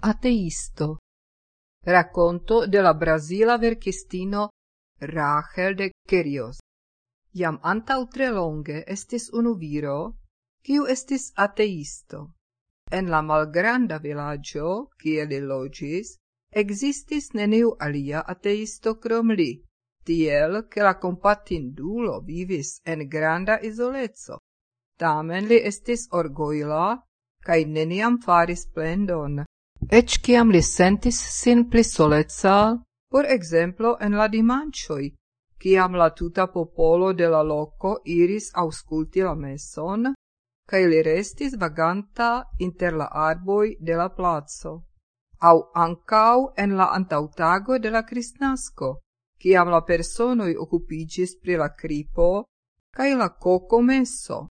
Ateisto. Racconto della brasila verkistino Rachel de Kerios. Iam antau tre longe estis unu viro, kiu estis ateisto. En la malgranda villaggio, kie li logis, existis neniu alia ateisto krom li, tiel che la compatindulo vivis en granda isolezzo. Tamen li estis orgoila, cae neniam faris plendon, Ec ciam li sentis sin pli solezza, por exemplo en la dimancioi, ciam la tuta popolo de la loco iris ausculti la meson, cae li restis vaganta inter la arboi de la plazo, au ancau en la antautago de la cristnasco, ciam la personoi occupigis pri la cripo cae la coco meso.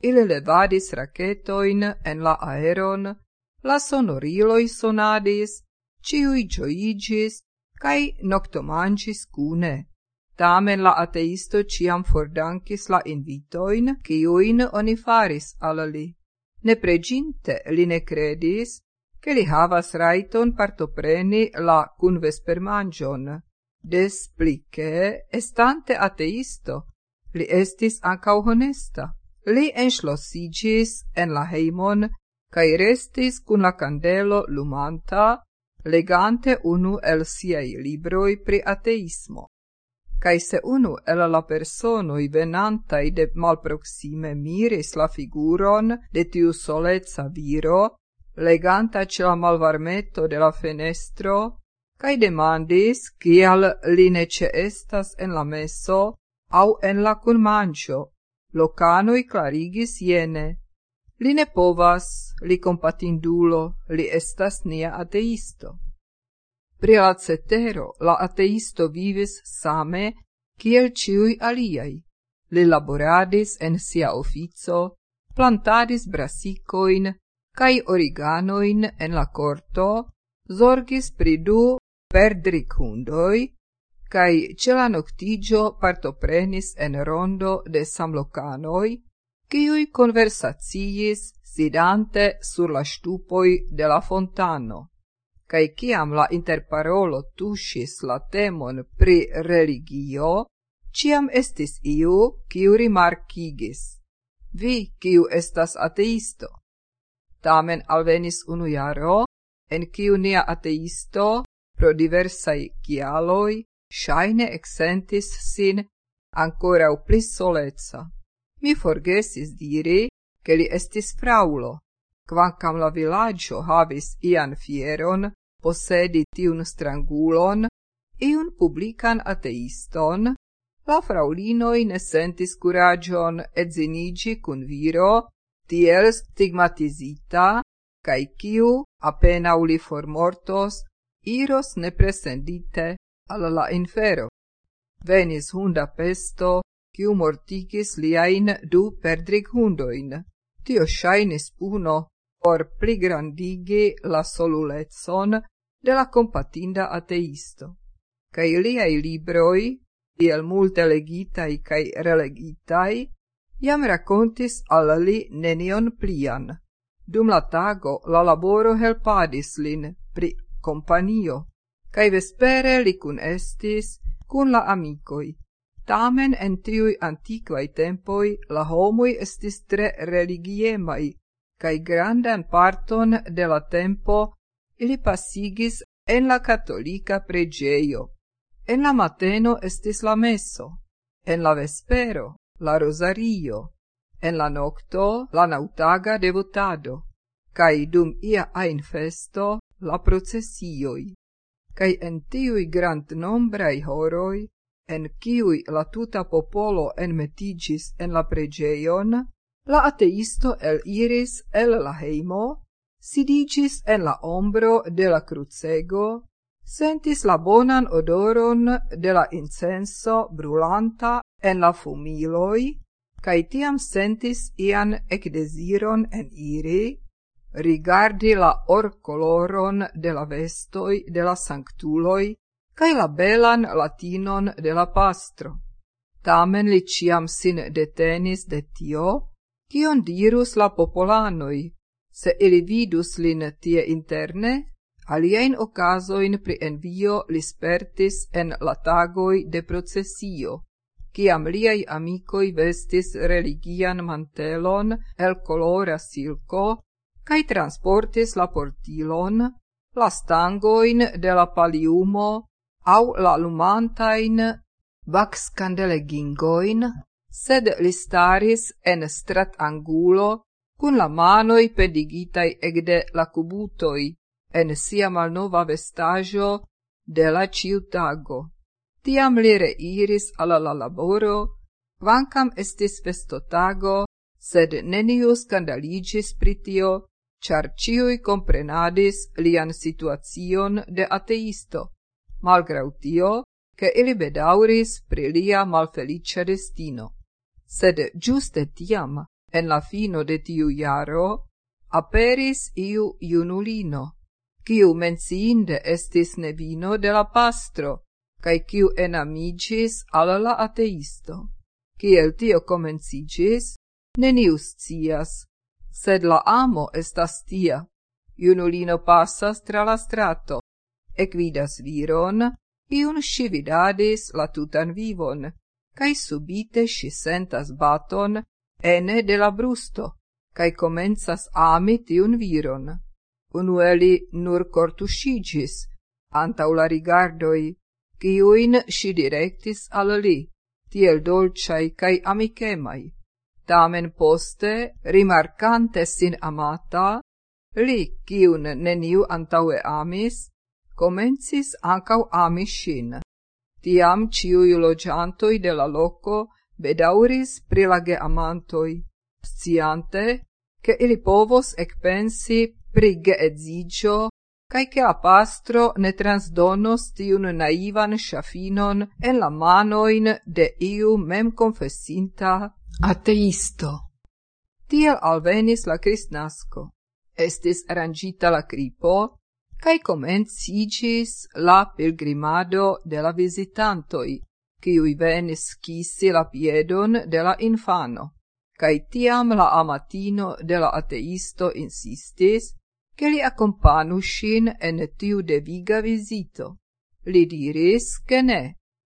Ili levadis raketoin en la aeron, la sonoriloi sonadis, ciui gioigis, cae noctomancis cune. Tamen la ateisto ciam fordankis la invitoin, ciuin oni faris al li. Ne preginte li ne credis, che li havas raiton partopreni la cunvespermangion. Des plice, estante ateisto, li estis ancau honesta. Li enslossigis en la heimon cae restis cun la candelo lumanta, legante unu el siei libroi pri ateismo. Cae se unu el la personoi venantai de malproxime miris la figuron de tiu solezza viro, leganta ce la malvarmeto de la fenestro, cae demandis cial li nece estas en la meso au en la cun mancio, locanoi clarigis iene Li ne povas, li compatindulo, li estas nia ateisto. Pri la cetero la ateisto vivis same kiel ciui aliai. Li laboradis en sia ofico, plantadis brasicoin cae origanoin en la corto, zorgis pri du perdric hundoi, cae ce la noctigio partoprenis en rondo de samlocanoi, kiui conversaciis sidante sur la stupoi de la fontano, cae ciam la interparolo tusis la temon pri religio, ciam estis iu, quiu rimarcigis. Vi, quiu estas ateisto. Tamen alvenis unu jaro, en quiu nia ateisto, pro diversai cialoi, shaine exentis sin ancora pli soleca. Mi forgesis diri, che li estis fraulo, quancam la villaggio havis ian fieron, possedi tiun strangulon, iun publican ateiston, la fraulinoi ne sentis curagion edzinigi cun viro, tiel stigmatizita, cae ciu, appena uli formortos, iros nepresendite alla la infero. Venis hunda pesto, kiu mortigis liain du perdric hundoin. Tio shainis puno por pligrandigi la solulezon de la compatinda ateisto. Cai liai libroi, tiel multe legitai cai relegitai, iam racontis al li nenion plian. Dum la tago la laboro helpadis lin pri companio, cae vespere li cun estis cun la amicoi, Tamen en tiui antiquai tempoi la homoi estis tre religiemai, cae grandan parton de la tempo ili passigis en la catolica pregeio. En la mateno estis la meso, en la vespero la rosario, en la nocto la nautaga devotado, cae dum ia ain festo la processioi, cae en tiui grand nombrai horoi en ciui la tuta popolo enmetigis en la pregeion, la ateisto el iris el la heimo, sidigis en la ombro de la crucego, sentis la bonan odoron de la incenso brulanta en la fumiloi, cae tiam sentis ian ecdesiron en iri, rigardi la orcoloron de la vestoi de la sanctuloi cae la belan latinon de la pastro. Tamen li ciam sin detenis de tio, cion dirus la popolanoi, se ili vidus lin tie interne, aliein ocasoin pri envio li spertis en la tagoi de processio, ciam liai amicoi vestis religian mantelon el colora silco, cae transportis la portilon, la stangoin de la paliumo au la lumantain vax candelegingoin, sed li staris en strat angulo cun la manoi pedigitai egde la cubutoi en sia malnova vestaggio de la ciutago. Tiam li reiris ala la laboro, quancam estis festotago, sed neniu scandaligis pritio, char ciui comprenadis lian situacion de ateisto malgrau tio, che ili bedauris pri lia malfelice destino. Sed giuste tiam, en la fino de tiu jaro, aperis iu junulino, kiu menciinde estis nevino de la pastro, cae kiu enamigis ala la ateisto. Ciel tio comencigis, nenius cias, sed la amo estas tia. Junulino passas tra la strato, equidas viron, iun si vidadis la tutan vivon, cae subite si sentas baton ene de la brusto, cae comenzas ami tiun viron. Unueli nur cortusigis, antau la rigardoi, ciuin si directis al li, tiel dolciai cae amicemai. Tamen poste, rimarcante sin amata, li, ciun neniu antaue amis, Comencis ancau ami ŝin. Tiam ciui logiantoi de la loco bedauris prilage amantoi, sciante, che ili povos ekpensi pri geedziĝo cae che la pastro ne transdonos tiun naivan shafinon en la manoin de iu mem confessinta ateisto. Tiel alvenis la cristnasco. Estis rangita la cripo, cae comencigis la pilgrimado de la visitantoi, ciui venis cisi la piedon de la infano, cae tiam la amatino de la ateisto insistis che li accompanu shin en tiu deviga visito. Li diris che ne,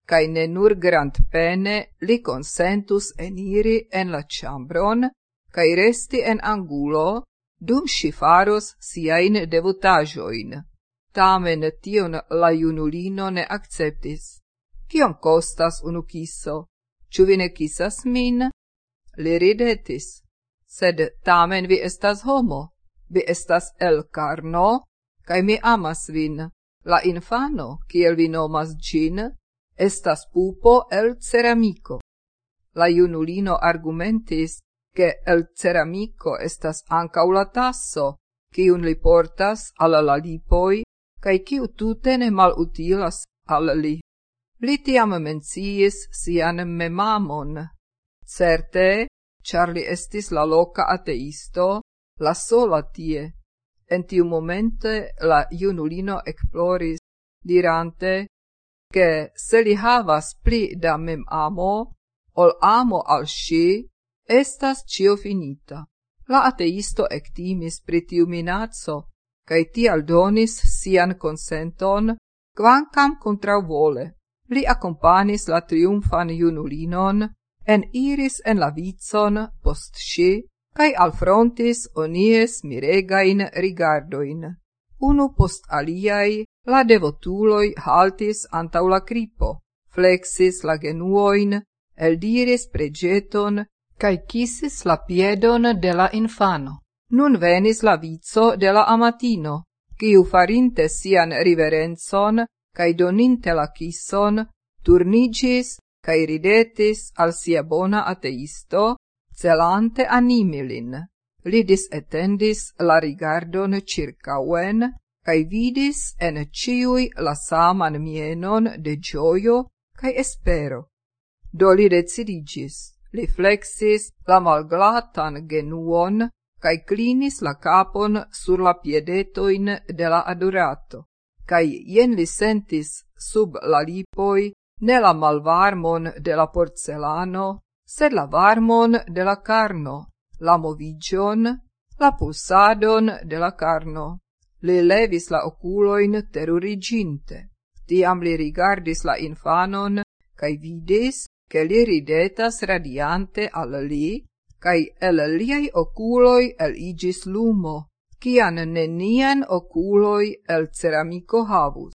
cae ne nur grand pene li consentus eniri en la chambron, cae resti en angulo, dum si faros siain devotajoin. Tamen tion la junulino ne acceptis. Kiom costas unu kiso? Ču vi ne kisas min? Li ridetis. Sed tamen vi estas homo. Vi estas el carno, cae mi amas vin. La infano, kiel vi nomas gin, estas pupo el ceramico. La junulino argumentis, che el ceramico estas ancau la tasso, cium li portas alla la lipoi, cae ciu tute ne mal utilas al li. Li tiam menciis sian memamon. Certe, char li estis la loca ateisto, la sola tie. En tiu momente la junulino exploris, dirante, che se li havas pli da mem amo, ol amo al si, Estas cio finita. La ateisto ectimis pri tiu minazzo, cae tial donis sian consenton, quancam contrauvole. Li accompanis la triumfan junulinon, en iris en la vicon post sci, cae alfrontis onies miregain rigardoin. Unu post aliai la devotuloi haltis antau la cripo, flexis la genuoin, eldiris pregeton cae kissis la piedon de la infano. Nun venis la vizo de la amatino, quiu farinte sian riverenzon, cae doninte la kisson, turnigis, cae ridetis al sia bona ateisto, celante animilin. Lidis etendis la rigardon circauen, cae vidis en ciui la saman mienon de gioio cae espero. Do li decidigis Li flexis la malglatan genuon cae clinis la capon sur la piedetoin de la adorato, cae ien li sentis sub la lipoi ne la malvarmon de la porcelano, sed la varmon de la carno, la movigion, la pulsadon de la carno. Li levis la oculoin teruriginte. Tiam li rigardis la infanon, cae vidis che li ridetas radiante al li, cae el liei oculoi eligis lumo, cian nenien oculoi el ceramico havus.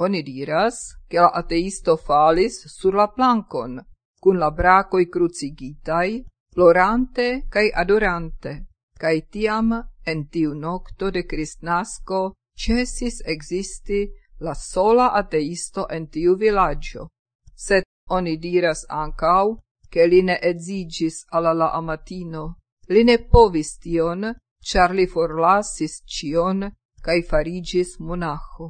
Oni diras, che la ateisto falis sur la plancon, cun la bracoi crucigitai, plorante cae adorante, cae tiam en tiu nocto de Cristnasco cesis existi la sola ateisto en tiu villaggio. Oni diras ancau, che li ne edzigis alla la amatino. Li ne povis tion, char li forlasis cion, cae farigis monacho.